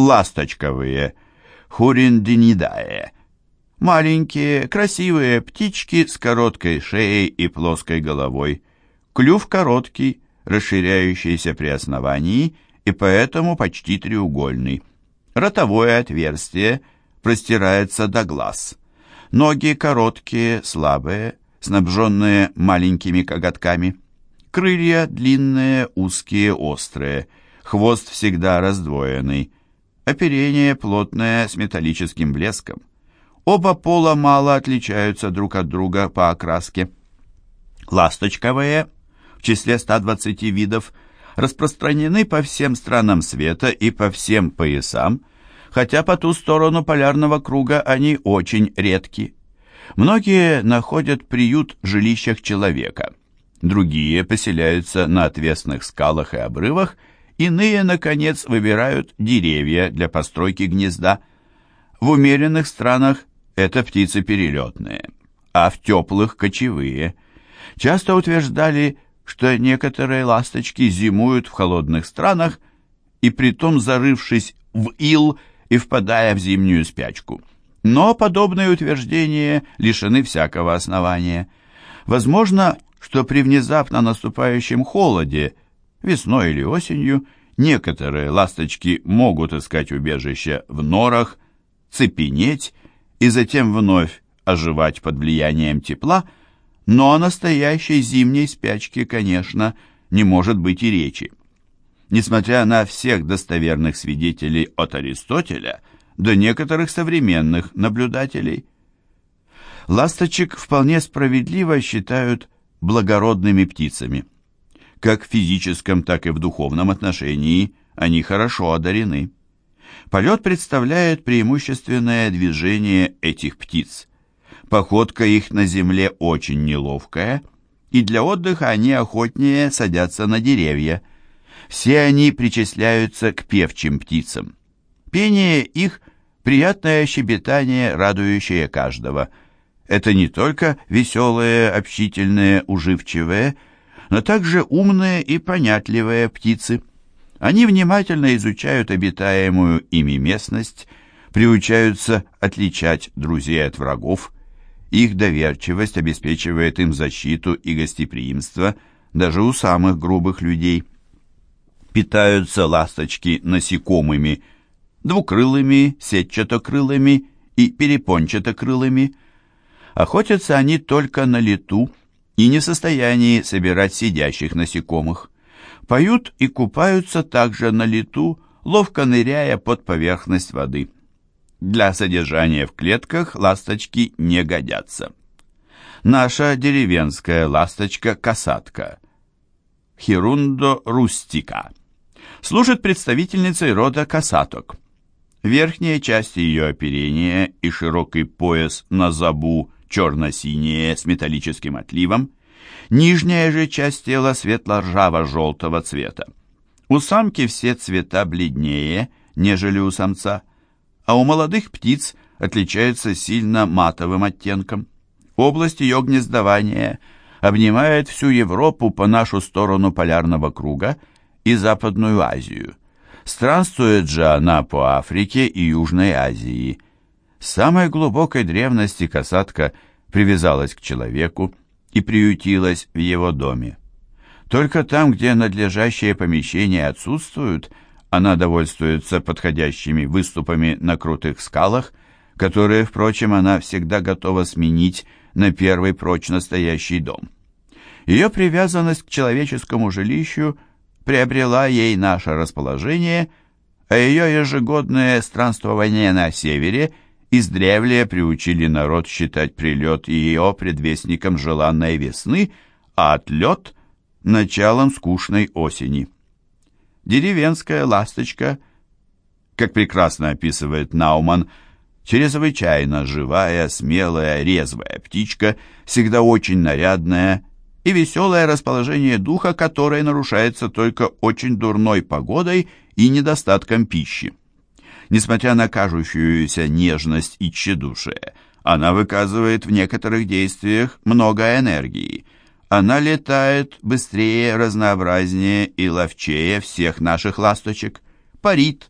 ласточковые, хуриндинидае. Маленькие, красивые птички с короткой шеей и плоской головой. Клюв короткий, расширяющийся при основании и поэтому почти треугольный. Ротовое отверстие простирается до глаз. Ноги короткие, слабые, снабженные маленькими коготками. Крылья длинные, узкие, острые. Хвост всегда раздвоенный. Оперение плотное, с металлическим блеском. Оба пола мало отличаются друг от друга по окраске. Ласточковые, в числе 120 видов, распространены по всем странам света и по всем поясам, хотя по ту сторону полярного круга они очень редки. Многие находят приют в жилищах человека, другие поселяются на отвесных скалах и обрывах, иные, наконец, выбирают деревья для постройки гнезда. В умеренных странах это птицы перелетные, а в теплых – кочевые. Часто утверждали, что некоторые ласточки зимуют в холодных странах и притом зарывшись в ил и впадая в зимнюю спячку. Но подобные утверждения лишены всякого основания. Возможно, что при внезапно наступающем холоде, весной или осенью, некоторые ласточки могут искать убежище в норах, цепенеть и затем вновь оживать под влиянием тепла, но о настоящей зимней спячке, конечно, не может быть и речи. Несмотря на всех достоверных свидетелей от Аристотеля – до некоторых современных наблюдателей. Ласточек вполне справедливо считают благородными птицами. Как в физическом, так и в духовном отношении они хорошо одарены. Полет представляет преимущественное движение этих птиц. Походка их на земле очень неловкая, и для отдыха они охотнее садятся на деревья. Все они причисляются к певчим птицам. Пение их приятное щебетание, радующее каждого. Это не только веселые, общительные, уживчивые, но также умные и понятливые птицы. Они внимательно изучают обитаемую ими местность, приучаются отличать друзей от врагов. Их доверчивость обеспечивает им защиту и гостеприимство даже у самых грубых людей. Питаются ласточки насекомыми – двукрылыми, сетчатокрылыми и перепончатокрылыми. Охотятся они только на лету и не в состоянии собирать сидящих насекомых. Поют и купаются также на лету, ловко ныряя под поверхность воды. Для содержания в клетках ласточки не годятся. Наша деревенская ласточка-касатка Хирундо рустика служит представительницей рода касаток. Верхняя часть ее оперения и широкий пояс на забу черно-синие с металлическим отливом, нижняя же часть тела светло-ржаво-желтого цвета. У самки все цвета бледнее, нежели у самца, а у молодых птиц отличается сильно матовым оттенком. Область ее гнездования обнимает всю Европу по нашу сторону полярного круга и Западную Азию. Странствует же она по Африке и Южной Азии. С самой глубокой древности касатка привязалась к человеку и приютилась в его доме. Только там, где надлежащие помещения отсутствуют, она довольствуется подходящими выступами на крутых скалах, которые, впрочем, она всегда готова сменить на первый прочно стоящий дом. Ее привязанность к человеческому жилищу – приобрела ей наше расположение, а ее ежегодное странствование на севере издревле приучили народ считать прилет ее предвестником желанной весны, а отлет — началом скучной осени. Деревенская ласточка, как прекрасно описывает Науман, чрезвычайно живая, смелая, резвая птичка, всегда очень нарядная, и веселое расположение духа, которое нарушается только очень дурной погодой и недостатком пищи. Несмотря на кажущуюся нежность и тщедушие, она выказывает в некоторых действиях много энергии. Она летает быстрее, разнообразнее и ловчее всех наших ласточек, парит,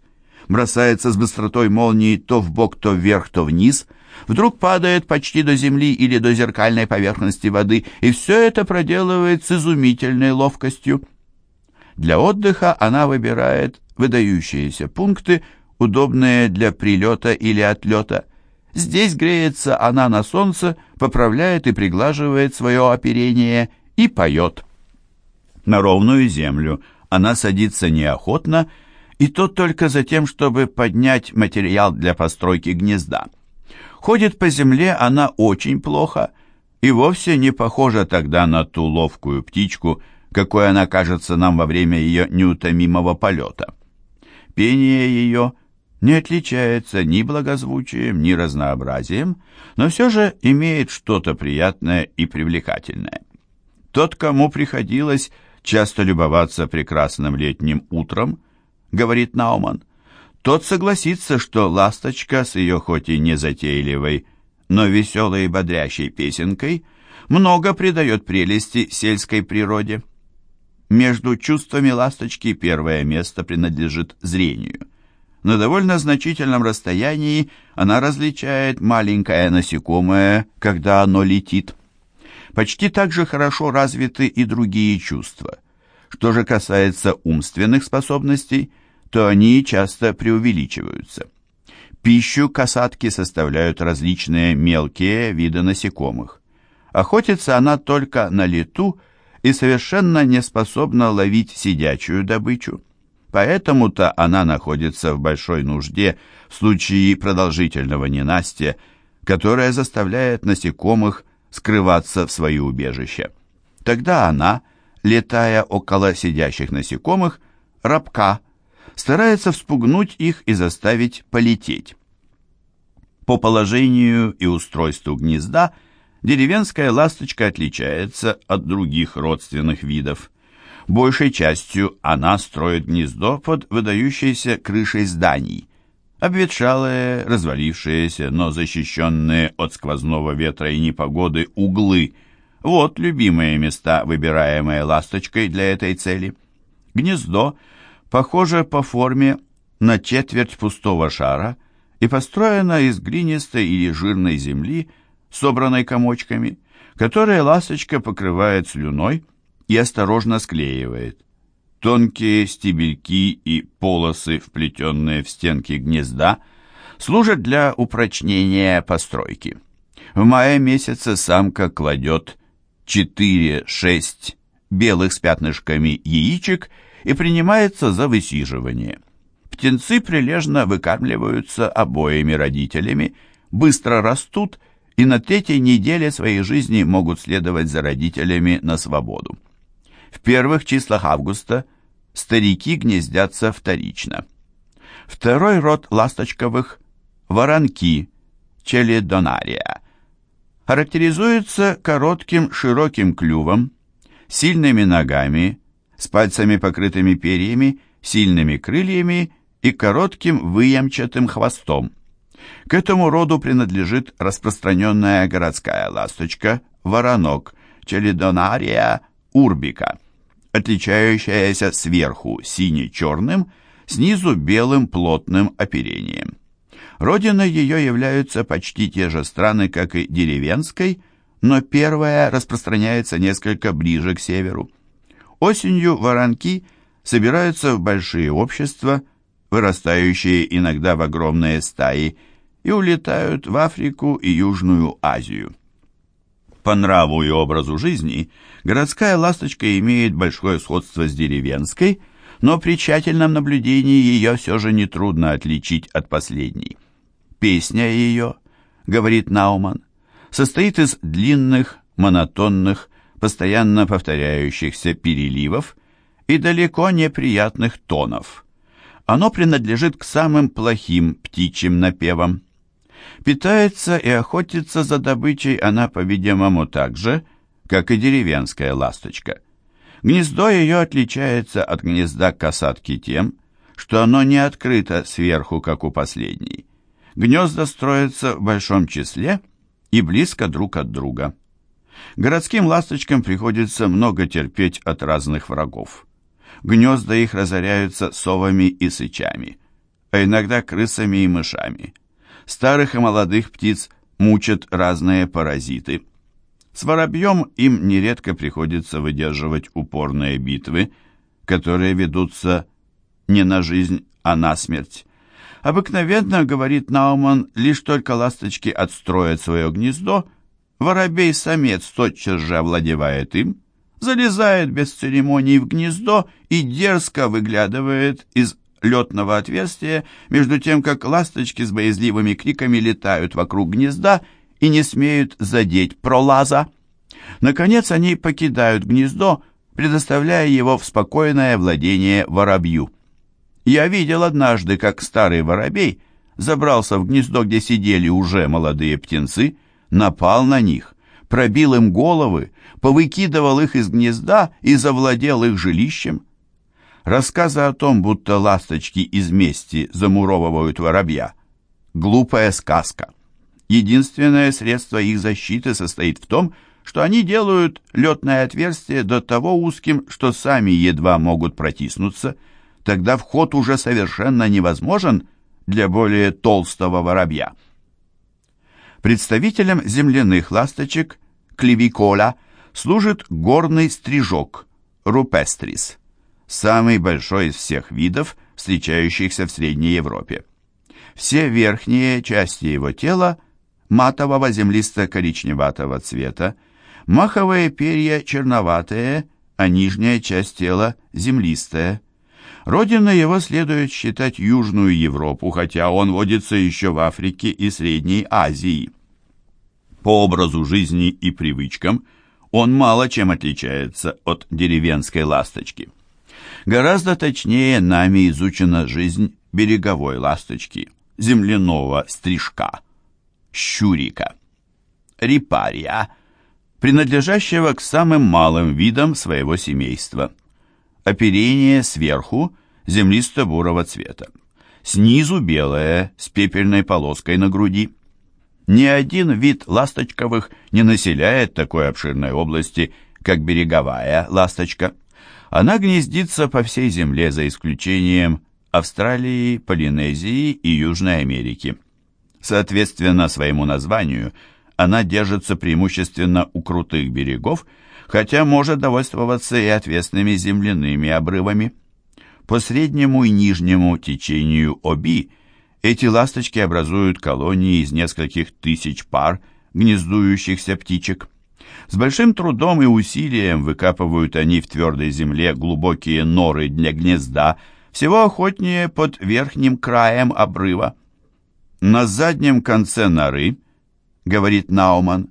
бросается с быстротой молнии то в бок, то вверх, то вниз, вдруг падает почти до земли или до зеркальной поверхности воды, и все это проделывает с изумительной ловкостью. Для отдыха она выбирает выдающиеся пункты, удобные для прилета или отлета. Здесь греется она на солнце, поправляет и приглаживает свое оперение и поет. На ровную землю она садится неохотно, и то только за тем, чтобы поднять материал для постройки гнезда. Ходит по земле она очень плохо и вовсе не похожа тогда на ту ловкую птичку, какой она кажется нам во время ее неутомимого полета. Пение ее не отличается ни благозвучием, ни разнообразием, но все же имеет что-то приятное и привлекательное. Тот, кому приходилось часто любоваться прекрасным летним утром, говорит Науман, тот согласится, что ласточка с ее хоть и незатейливой, но веселой и бодрящей песенкой много придает прелести сельской природе. Между чувствами ласточки первое место принадлежит зрению. На довольно значительном расстоянии она различает маленькое насекомое, когда оно летит. Почти так же хорошо развиты и другие чувства. Что же касается умственных способностей, то они часто преувеличиваются. Пищу касатки составляют различные мелкие виды насекомых. Охотится она только на лету и совершенно не способна ловить сидячую добычу. Поэтому-то она находится в большой нужде в случае продолжительного ненастья, которое заставляет насекомых скрываться в свои убежища. Тогда она, летая около сидящих насекомых, рабка, старается вспугнуть их и заставить полететь. По положению и устройству гнезда деревенская ласточка отличается от других родственных видов. Большей частью она строит гнездо под выдающейся крышей зданий. Обветшалые, развалившиеся, но защищенные от сквозного ветра и непогоды углы – вот любимые места, выбираемые ласточкой для этой цели. Гнездо похоже по форме на четверть пустого шара и построено из глинистой или жирной земли, собранной комочками, которые ласточка покрывает слюной и осторожно склеивает. Тонкие стебельки и полосы, вплетенные в стенки гнезда, служат для упрочнения постройки. В мае месяце самка кладет 4-6 белых с пятнышками яичек и принимается за высиживание. Птенцы прилежно выкармливаются обоими родителями, быстро растут и на третьей неделе своей жизни могут следовать за родителями на свободу. В первых числах августа старики гнездятся вторично. Второй род ласточковых – воронки, челедонария – характеризуется коротким широким клювом, сильными ногами, с пальцами покрытыми перьями, сильными крыльями и коротким выемчатым хвостом. К этому роду принадлежит распространенная городская ласточка, воронок, челидонария урбика, отличающаяся сверху сине-черным, снизу белым плотным оперением. Родиной ее являются почти те же страны, как и деревенской, но первая распространяется несколько ближе к северу. Осенью воронки собираются в большие общества, вырастающие иногда в огромные стаи, и улетают в Африку и Южную Азию. По нраву и образу жизни городская ласточка имеет большое сходство с деревенской, но при тщательном наблюдении ее все же нетрудно отличить от последней. Песня ее, говорит Науман, состоит из длинных, монотонных, постоянно повторяющихся переливов и далеко неприятных тонов. Оно принадлежит к самым плохим птичьим напевам. Питается и охотится за добычей она, по-видимому, так же, как и деревенская ласточка. Гнездо ее отличается от гнезда касатки тем, что оно не открыто сверху, как у последней. Гнезда строятся в большом числе и близко друг от друга. Городским ласточкам приходится много терпеть от разных врагов. Гнезда их разоряются совами и сычами. а иногда крысами и мышами. Старых и молодых птиц мучат разные паразиты. С воробьем им нередко приходится выдерживать упорные битвы, которые ведутся не на жизнь, а на смерть. Обыкновенно, говорит Науман, лишь только ласточки отстроят свое гнездо, воробей-самец тотчас же овладевает им, залезает без церемоний в гнездо и дерзко выглядывает из летного отверстия, между тем, как ласточки с боязливыми криками летают вокруг гнезда и не смеют задеть пролаза. Наконец они покидают гнездо, предоставляя его в спокойное владение воробью. Я видел однажды, как старый воробей забрался в гнездо, где сидели уже молодые птенцы, напал на них, пробил им головы, повыкидывал их из гнезда и завладел их жилищем. Рассказы о том, будто ласточки из мести замуровывают воробья, глупая сказка. Единственное средство их защиты состоит в том, что они делают летное отверстие до того узким, что сами едва могут протиснуться, тогда вход уже совершенно невозможен для более толстого воробья. Представителем земляных ласточек клевиколя служит горный стрижок рупестрис, самый большой из всех видов, встречающихся в Средней Европе. Все верхние части его тела матового землисто-коричневатого цвета, маховые перья черноватые, а нижняя часть тела землистая. Родиной его следует считать Южную Европу, хотя он водится еще в Африке и Средней Азии. По образу жизни и привычкам он мало чем отличается от деревенской ласточки. Гораздо точнее нами изучена жизнь береговой ласточки, земляного стрижка, щурика, рипария, принадлежащего к самым малым видам своего семейства. Оперение сверху землисто-бурого цвета, снизу белое с пепельной полоской на груди. Ни один вид ласточковых не населяет такой обширной области, как береговая ласточка. Она гнездится по всей земле за исключением Австралии, Полинезии и Южной Америки. Соответственно своему названию, она держится преимущественно у крутых берегов, хотя может довольствоваться и отвесными земляными обрывами. По среднему и нижнему течению Оби эти ласточки образуют колонии из нескольких тысяч пар гнездующихся птичек. С большим трудом и усилием выкапывают они в твердой земле глубокие норы для гнезда, всего охотнее под верхним краем обрыва. На заднем конце норы, говорит Науман,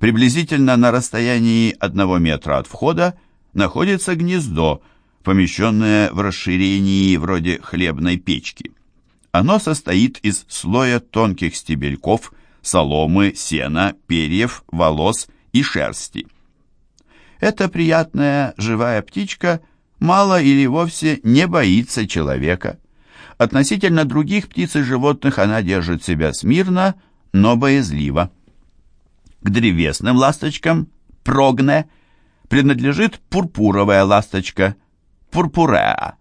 приблизительно на расстоянии одного метра от входа, находится гнездо, помещенное в расширении вроде хлебной печки. Оно состоит из слоя тонких стебельков, соломы, сена, перьев, волос и шерсти. Эта приятная живая птичка мало или вовсе не боится человека. Относительно других птиц и животных она держит себя смирно, но боязливо. К древесным ласточкам, прогне, принадлежит пурпуровая ласточка, пурпуреа.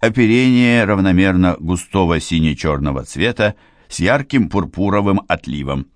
Оперение равномерно густого сине-черного цвета с ярким пурпуровым отливом.